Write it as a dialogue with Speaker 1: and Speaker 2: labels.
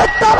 Speaker 1: Get the